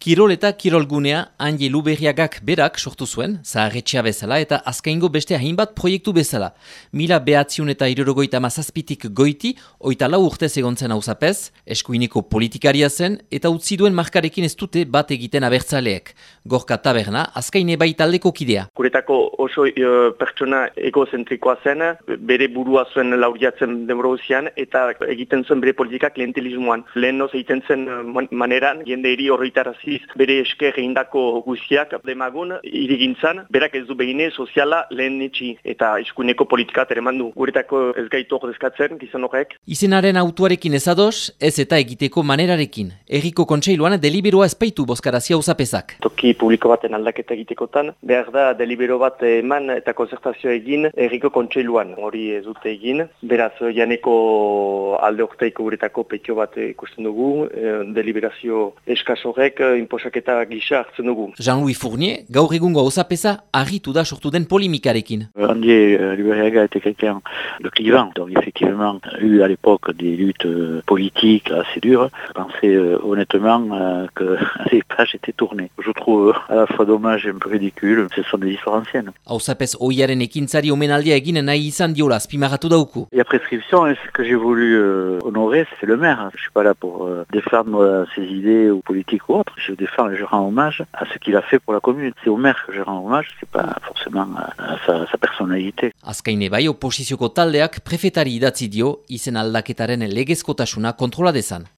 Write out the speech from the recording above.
Kirol eta kirolgunea Anje Luberriagak berak sortu zuen, zaharretxea bezala eta azkaingo beste hainbat proiektu bezala. Mila behatziun eta irurogoita mazazpitik goiti, oita lau urte egontzen hauzapez, eskuineko politikaria zen eta utzi duen markarekin ez dute bat egiten abertzaleek. Gorka taberna, azkaine bai taldeko kidea. Guretako oso uh, pertsona egozentrikoa zen, bere burua zuen lauriatzen demorozian eta egiten zuen bere politikak lehentelismoan. Lehen noz egiten zen maneran, jende eri horretarazi bere esker egindako guziak demagun irigintzan, berak ez du behine soziala lehen netxi eta iskuneko politikat ere mandu. Guretako ez gaitu ordezkatzen, gizan horrek. Izenaren autuarekin ez ados, ez eta egiteko manerarekin. Erriko kontseiluan deliberoa espaitu boskarazia usapezak. Toki publiko baten aldaketa egitekotan, behar da delibero bat eman eta konzertazio egin erriko kontseiluan. Hori ez dute egin, beraz janeko alde orteiko guretako petio bat ikusten dugu, eh, deliberazio eskasorek inposaketa gisa hartzen dugu. Jean-Louis Fournier, gaur egungo osapesa argitu da sortu den polimikarekin. Andier euh, Liberiaga était quelqu'un de clivant, donc effectivement eu à l'époque des luttes euh, politiques assez dures. Je pensais euh, honnêtement euh, que les pages étaient tournées. Je trouve à la fois dommage et un peu ridicule, ce sont des histoires anciennes. Hausapez oiaren ekintzari omenaldia egin nahi izan diola azpimarratu dauku. Il y a prescription et ce que j'ai voulu euh, honorer, c'est le maire. Je suis pas là pour euh, défendre ses idées ou politiques ou autres. Je défends et je rends hommage à ce qu'il a fait pour la commune. C'est au maire que je rends hommage, c'est pas forcément à sa, sa personnalité. Azkaine bai oposizioko taldeak prefetari idatzi dio izen aldaketaren legezkotasuna kontrola dezan.